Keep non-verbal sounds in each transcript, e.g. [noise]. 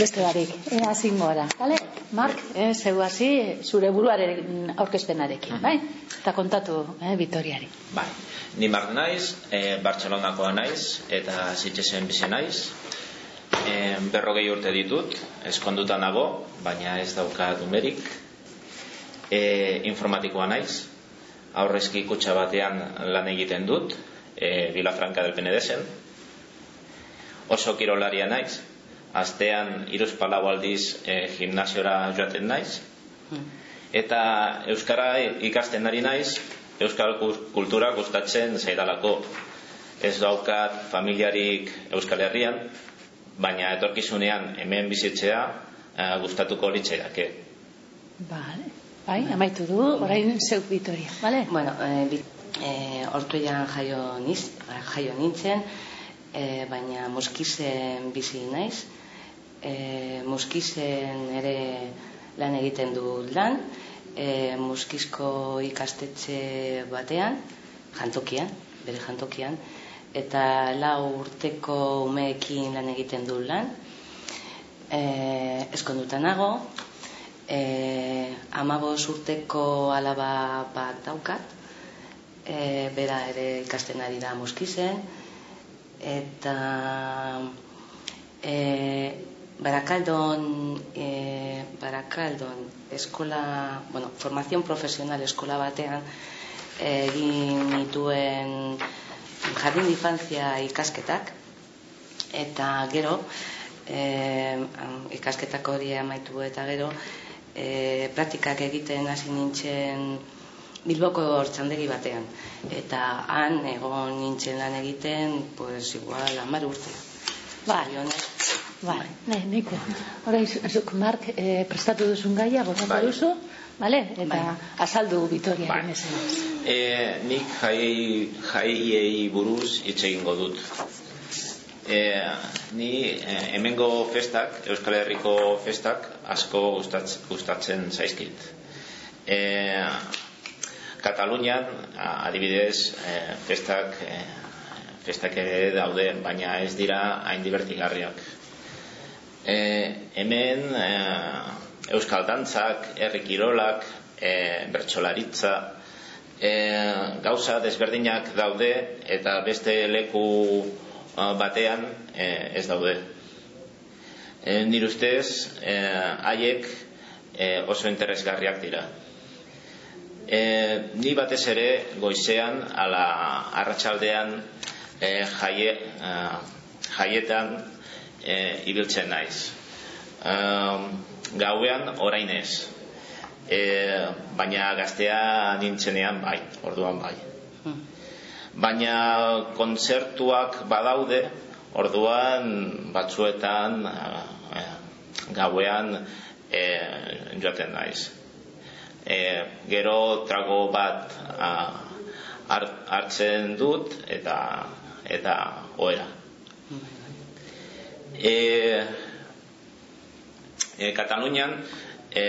beste barik, e, azingo gara, bale? Mark, e, zeu hasi zure buruaren aurkezpenarekin, bai? Eta kontatu, e, Vitoriari. Bai, ni Mark naiz, e, Bartzelonakoa naiz, eta zitxesen bizi naiz. E, berrogei urte ditut, eskonduta nago, baina ez dauka dumerik. E, informatikoa naiz, aurrezki kutsa batean lan egiten dut, e, Vilafranca del Penedesen. Oso kirolaria naiz, astean iruz palau aldiz e, gimnasiora joaten naiz. Eta Euskara ikasten ari naiz, Euskal kultura gustatzen zaidalako. Ez daukat familiarik Euskal Herrian, baina etorkizunean hemen bizitzea e, gustatuko litzaidake. Vale. Bai, amaitu du, orain zeuk Vitoria, vale? Bueno, eh, eh, ortuian jaio, niz, jaio nintzen, eh, baina muskizen bizi naiz, eh, muskizen ere lan egiten du lan, eh, muskizko ikastetxe batean, jantokian, bere jantokian, eta lau urteko umeekin lan egiten du lan, eh, eskonduta nago, eh, amabos urteko alaba bat daukat, e, bera ere ikasten ari da muskizen, eta e, barakaldon, e, barakaldon eskola, bueno, formazion profesional eskola batean, egin nituen jardin infantzia ikasketak, eta gero, e, ikasketak hori amaitu eta gero, e, praktikak egiten hasi nintzen Bilboko hortzandegi batean. Eta han egon nintzen lan egiten, pues igual amar urte. Bai, bai, ne, neko. Hora, zuk, Mark, e, prestatu duzun gaia, gozatu bai. duzu, vale? eta bai. azaldu Vitoria bai. e, nik jai, jaiei buruz hitz egingo dut. E, ni e, hemengo festak, Euskal Herriko festak, asko gustatzen zaizkit. E, Katalunian, adibidez, e, festak, e, festak ere daude, baina ez dira hain divertigarriak. E, hemen, e, Euskal Dantzak, Herri Kirolak, e, Bertxolaritza, e, gauza desberdinak daude, eta beste leku batean e, ez daude. E, nire ustez, e, haiek e, oso interesgarriak dira. E, ni batez ere goizean, ala arratsaldean e, jaie, e, jaietan e, ibiltzen naiz. E, gauean orainez. E, baina gaztea nintzenean bai, orduan bai. Hmm. Baina kontzertuak badaude, Orduan batzuetan e, gauean e, joaten naiz. E, gero trago bat a, hartzen dut eta eta oera. E, e, Katalunian e,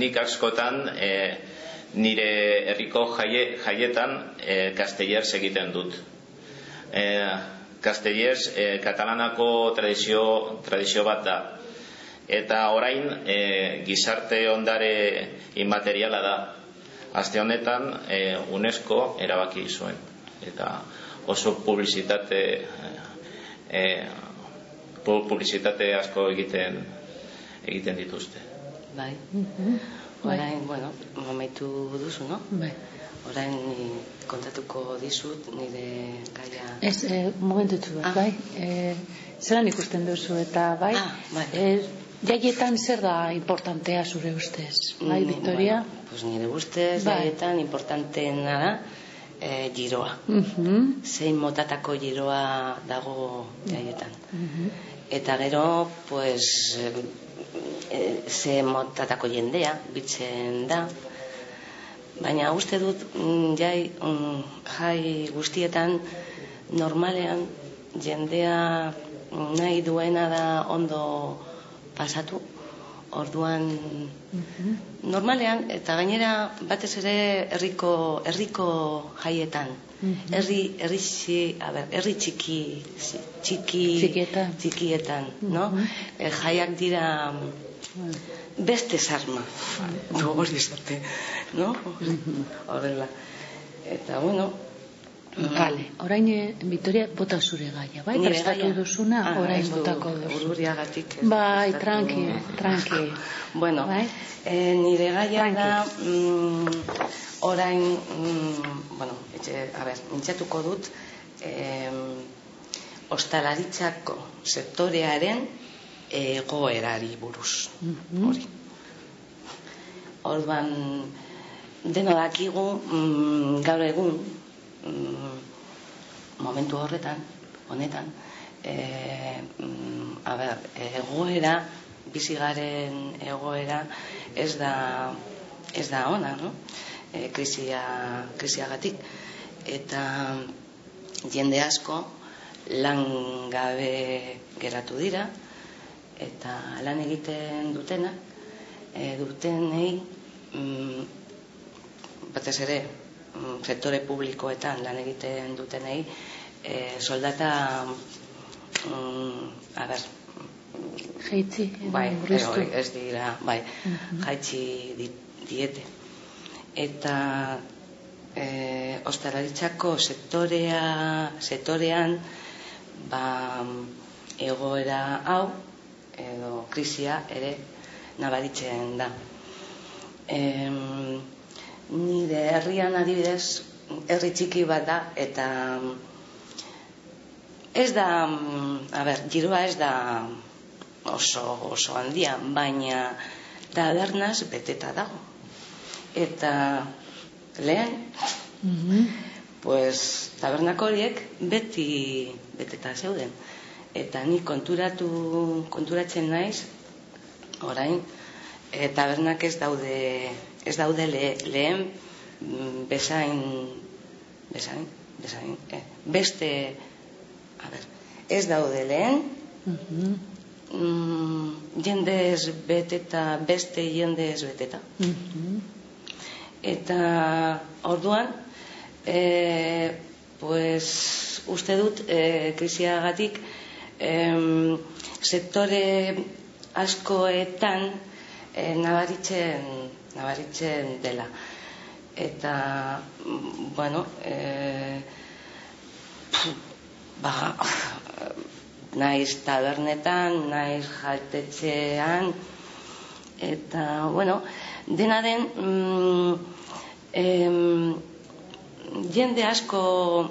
nik askotan e, nire herriko jaie, jaietan e, kasteller egiten dut. E, Castellers e, katalanako tradizio, tradizio bat da. Eta orain e, gizarte ondare inmateriala da. Aste honetan e, UNESCO erabaki zuen. Eta oso publizitate e, publizitate asko egiten egiten dituzte. Bai. Mm Orain, bueno, momentu duzu, no? Bai orain ni kontatuko dizut nire gaia ez e, momentu txu ah. bai e, zelan ikusten duzu eta bai, ah, bai. E, jaietan zer da importantea zure ustez bai, mm, Victoria? Bueno, pues nire ustez bai. jaietan importanteena da e, giroa uh zein motatako giroa dago jaietan uh eta gero pues e, ze motatako jendea bitzen da. Baina uste dut mm, jai mm, jai guztietan normalean jendea nahi duena da ondo pasatu. Orduan normalean eta gainera batez ere herriko herriko jaietan. Mhm. Herri, herri, a ber, herri txiki, txiki, txikietan, txikietan no? Mm jaiak dira beste sarma, no hori esate, no? Horrela. Eta, bueno, Vale, orain eh, Vitoria bota zure gaia, bai? Nire gaia? duzuna, Ah, orain botako duzu. Ururiagatik. ez Bai, tranqui, [laughs] tranqui. Bueno, Bai? eh, nire gaia da mm, orain, mm, bueno, etxe, a ber, mintzatuko dut eh, ostalaritzako sektorearen egoerari buruz. Mhm. Hori. Orduan, deno dakigu mm, gaur egun mm, momentu horretan, honetan, e, mm, a ber, egoera, bizigaren egoera ez da ez da ona, no? E, krisia, krisiagatik. Eta jende asko lan gabe geratu dira eta lan egiten dutenak e, dutenei mm, batez ere mm, sektore publikoetan lan egiten dutenei e, soldata mm, a ber Jeitzi, edo bai, ez dira, bai, Mhm. jaitsi di- diete. Eta e, ostalaritzako sektorea, sektorean ba, egoera hau edo krisia ere nabaritzen da. Em, nire herrian adibidez, herri txiki bat da, eta ez da, a ber, giroa ez da oso, oso handia, baina tabernaz beteta dago. Eta lehen, Mhm. pues, tabernak horiek beti beteta zeuden. Eta ni konturatu, konturatzen naiz, orain, e, tabernak ez daude, ez daude le, lehen mm, bezain, bezain, bezain, eh, beste, a ber, ez daude lehen, Mhm. mm, jendez beteta, beste jendez beteta. Mhm. Eta orduan, e, pues, uste dut e, krisiagatik em, sektore askoetan e, nabaritzen, nabaritzen dela. Eta, bueno, e, ba, naiz tabernetan, naiz jaltetxean, eta, bueno, dena den, mm, em, jende asko,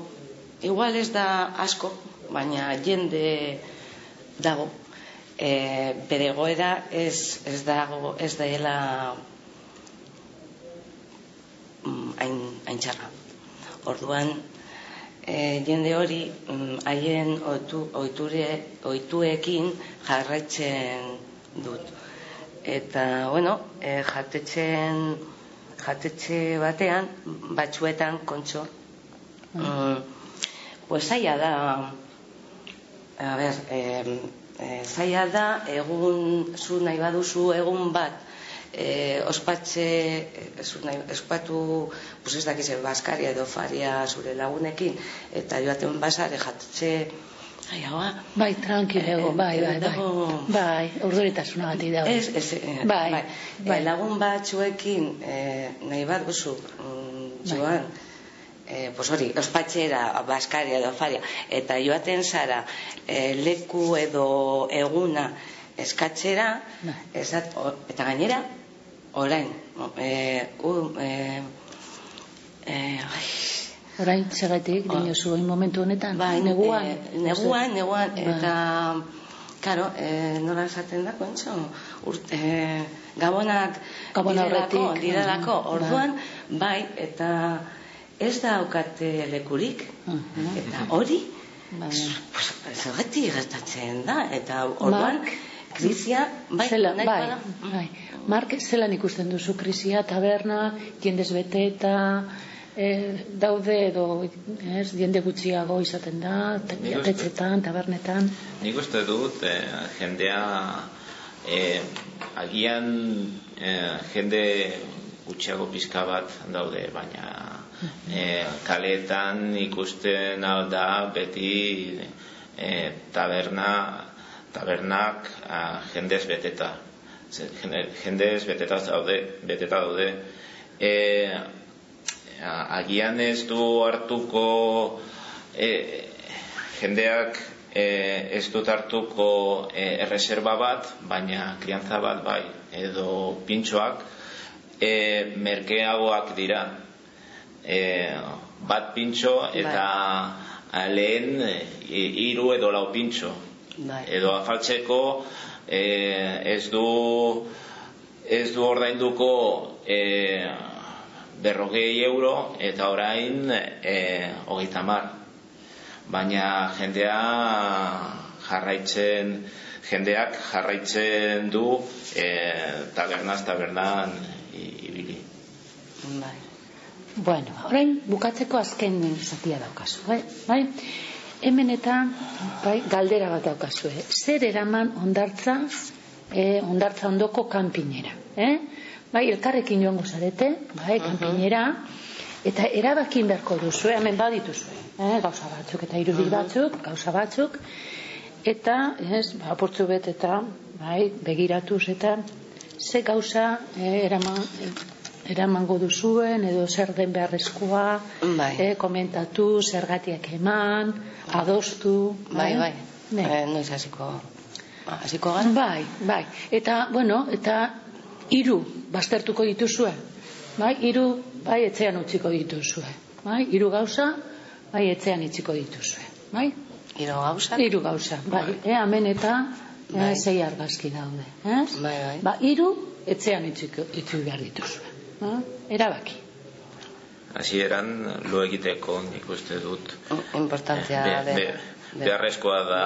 igual ez da asko, baina jende dago, e, bere goera ez, ez dago, ez daela mm, hain, hain txarra. Orduan, e, jende hori mm, haien oitu, oiture, oituekin jarraitzen dut. Eta, bueno, e, jatetzen, jatetxe batean, batzuetan, kontxo, mm, pues zaila da, a ber, e, e, zaila da, egun, zu nahi baduzu egun bat, e, ospatxe, e, zu nahi, ospatu, pues ez dakiz, baskaria edo faria zure lagunekin, eta joaten basare jatetxe, Ai, haua, Bai, tranquilego, Eh, bai, bai, bai. dago- Bai, urduritasuna bat dago. Ez, ez, Bai, bai. bai. Eh, lagun batzuekin eh, nahi bat guzu mm, Bai. joan, eh, pues hori, ospatxera, baskaria edo faria, eta joaten zara eh, leku edo eguna eskatzera, Bai. esat, o- eta gainera, orain, eh, u, eh, eh, ai, Orain segatik, Oh. dinozu, oin momentu honetan, Bai, neguan. eh, neguan, neguan, Bai. eta, karo, eh, nola esaten da, kontxo, urte, eh, gabonak Gabon direlako, aurretik, direlako, bai. orduan, bai, eta ez da aukate lekurik, Mhm. eta hori, pues, zergatik gertatzen da, eta orduan, Mark, krisia, bai, Zela, nahikoa bai, bai. Mark, zelan ikusten duzu krisia, taberna, jendez bete eta e, daude edo ez, jende gutxiago izaten da, jatetxetan, tabernetan. Nik uste dut eh, jendea eh, agian eh, jende gutxiago pizka bat daude, baina e, kaletan ikusten alda beti e, taberna tabernak a, jendez beteta. Jendez beteta daude beteta daude. E, agian ez du hartuko e, jendeak e, ez dut hartuko e, erreserba bat, baina kriantza bat bai, edo pintxoak e, merkeagoak dira. E, bat pintxo eta bai. lehen e, iru edo lau pintxo. Bai. Edo afaltzeko e, ez du ez du ordainduko e, berrogei euro eta orain e, hogeita mar baina jendea jarraitzen jendeak jarraitzen du e, tabernaz tabernan ibili bai. bueno, orain bukatzeko azken zatia daukazu bai? bai? hemen eta bai, galdera bat daukazu eh? zer eraman ondartza eh, ondartza ondoko kanpinera eh? Bai, elkarrekin joango zarete bai, kanpinera eta erabakin beharko duzu, hemen badituzu eh, gauza batzuk eta irudik batzuk, gauza batzuk, eta, ez, ba, portzu bet eta, bai, begiratuz eta, ze gauza eh, eraman, eramango duzuen, edo zer den beharrezkoa, bai. eh, komentatu, zergatiak eman, adostu, bai, bai, bai. Ne. Eh, noiz hasiko hasiko gara? Bai, bai. Eta, bueno, eta hiru baztertuko dituzue. Bai, hiru bai etzean utziko dituzue. Bai, hiru gauza bai etzean itziko dituzue, bai? Hiru gauza? Hiru gauza, bai. bai. E, amen eta e, bai. sei argazki daude, eh? Bai, bai. Ba, hiru etzean itziko itzu behar dituzue. Eh? Erabaki. Asi eran lo egiteko nik uste dut. Importantea be, be, be, beharrezkoa da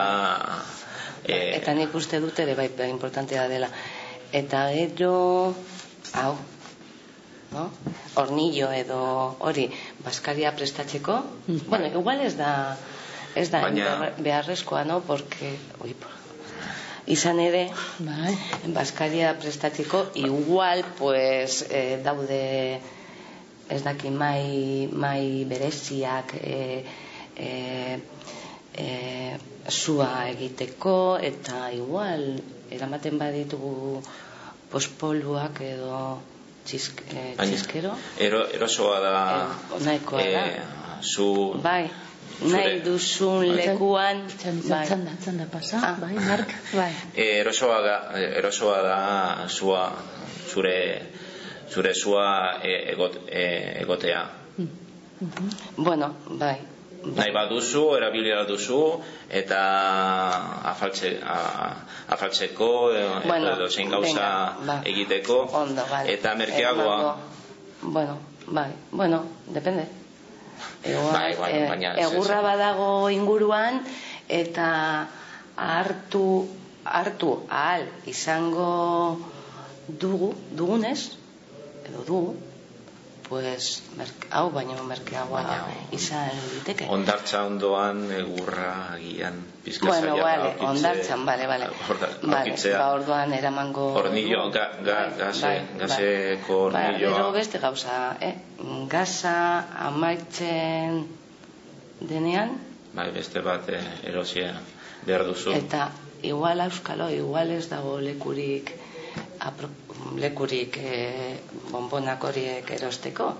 e... eta nik uste dut ere bai, bai importantea dela. Eta gero hau, no? Hornillo edo hori baskaria prestatzeko. Mm. [laughs] Bueno, igual ez da ez da Baina... beharrezkoa, no? Porque ui, izan ere bai. baskaria prestatzeko igual pues eh, daude ez daki mai, mai bereziak eh, eh, eh, sua egiteko eta igual eramaten baditugu pospoluak edo txisk, eh, txiskero ero, erosoa da eh, nahikoa da eh, zu bai nahi duzun lekuan bai. txanda, txanda pasa ah. bai, mark, [laughs] bai eh, erosoa, da, erosoa da zua zure zure zua eh, egot, eh, egotea mm -hmm. bueno, bai nahi bat duzu, erabili duzu, eta afaltze, afaltzeko, e, bueno, edo zein gauza ba. egiteko, Ondo, vale. eta merkeagoa. Bueno, bai, bueno, depende. Egoa, bai, bueno, e, baina, egurra badago inguruan, eta hartu, hartu ahal izango dugu, dugunez, edo dugu, pues hau baino merkeagoa izan liteke. Ondartza ondoan egurra agian pizka bueno, vale, ondartzan, vale, vale. Vale, ba orduan eramango hornillo, ga, ga, bai, gase, bai, gaseko bai. hornilloa. Ba, beste gauza, eh? Gasa amaitzen denean bai, beste bat eh, erosia behar duzu. Eta igual euskalo, igual ez dago lekurik lekurik e, bonbonak horiek erosteko.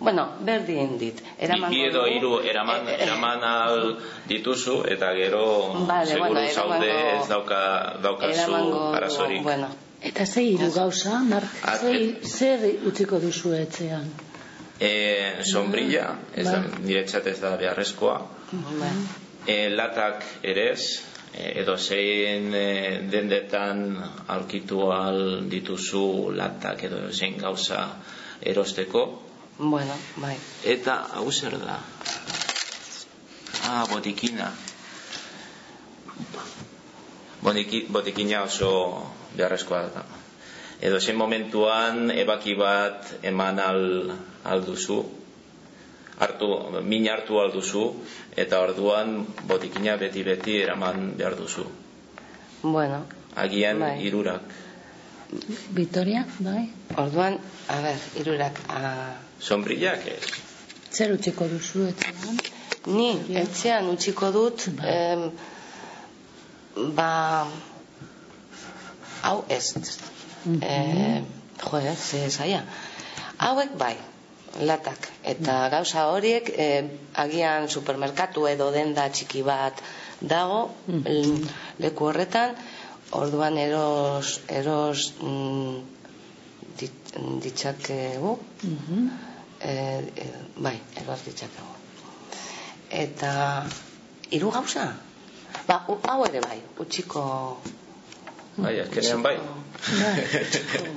Bueno, berdin dit. Eraman Bi edo hiru eraman, e, eraman al dituzu eta gero vale, seguru bueno, zaude ez dauka, daukazu arazorik. Bueno. Eta ze hiru gauza, Mark, zer utziko duzu etzean? E, sombrilla, ez ba. da, niretzat ez da beharrezkoa. Ba. E, latak ere ez, Eh, edo zein e, dendetan aurkitu al dituzu latak edo zein gauza erosteko? Bueno, bai. Eta hau zer da? Ah, botikina. Boniki, botikina oso beharrezkoa da. Edo zein momentuan ebaki bat eman al, al duzu hartu, min hartu alduzu, eta orduan botikina beti-beti eraman behar duzu. Bueno. Agian bai. irurak. Vitoria, bai. Orduan, a ber, irurak. A... Sombrillak ez. Zer utziko duzu etxean? Ni etxean utziko dut em, ba hau ez. Eh, jo, eh, ze zaia. Hauek bai, latak. Eta gauza horiek eh, agian supermerkatu edo denda txiki bat dago l- leku horretan. Orduan eros eros mm, dit, ditzakegu. Mhm. eh, eh, bai, eros ditzakegu. Eta hiru gauza? Ba, u- hau ere bai utxiko Bai, azkenean bai.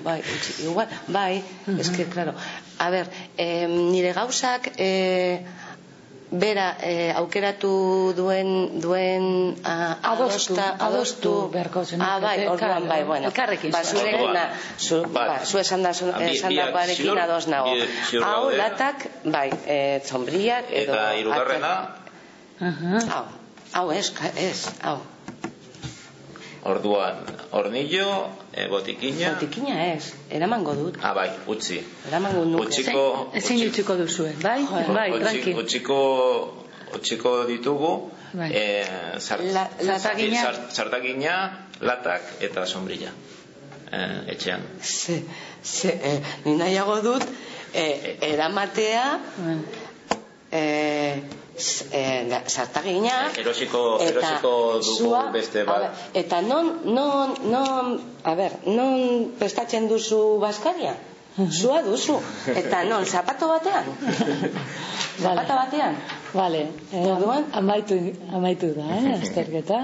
bai, utzi, igual, bai, eske, claro. A ber, eh, nire gauzak eh, bera eh, aukeratu duen duen ah, Adostu, adosta, adostu beharko zenukete, Ah, bai, orduan, bai, bueno. elkarrekin Ba, zuen. zure, Orduan, na, zu, ba, zu esan da, Bi- esan dagoarekin ados nago. Hau, latak, bai, eh, zombriak, edo... Eta hirugarrena, Aha. Hau, hau ez, ez, hau. orduan, hornillo, e, botikina, Botikina ez, eramango dut. ah, bai, utzi. Eramango nuke. Utziko, Ezin utzi- utziko duzu, bai? Bai, utzi- tranqui. utziko, utziko ditugu, Bai. eh, zart- La- Zartagina. zart- zartagina, latak eta sombrilla. Eh, etxean. Ze, ze, eh, ni nahiago dut eh, eramatea Bai. Eh, sartagina Erosiko, erosiko dugu sua, beste bat. ber, eta non, non, non, a ber, non prestatzen duzu baskaria? Zua [laughs] duzu. Eta non, zapato batean? [laughs] zapato batean? Vale, eh, Orduan? amaitu, amaitu da, eh, azterketa.